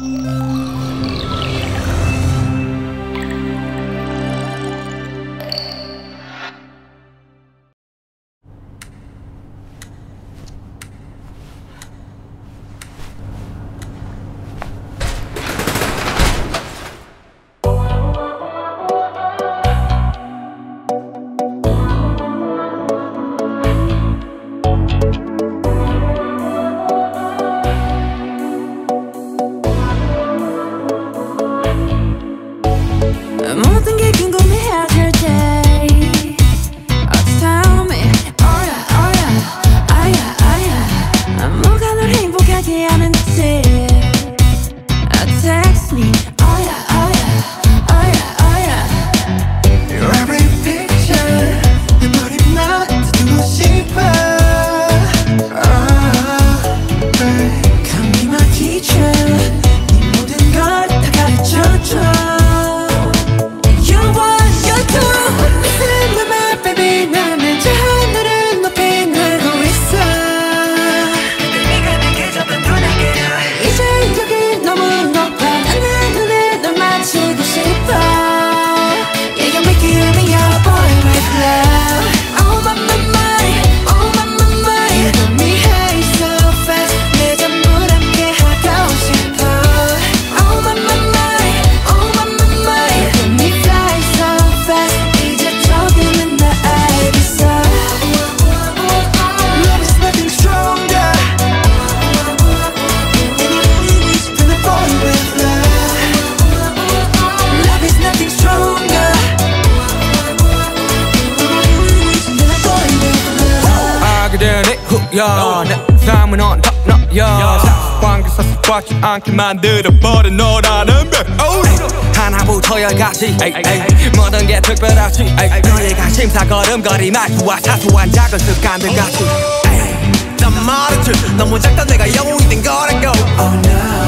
うん。 야, 내 삶은 on top 너 야, 사관계사 삭박지 않게 만들어버린 너라는 백 oh. 하나부터 열까지. 모든 게 특별하지. 너희가 심사 걸음걸이 말투와 사소한 작은 습관들 같이. 난 말했지. 너무 작다. 내가 영웅이 된 거라고. Oh, no.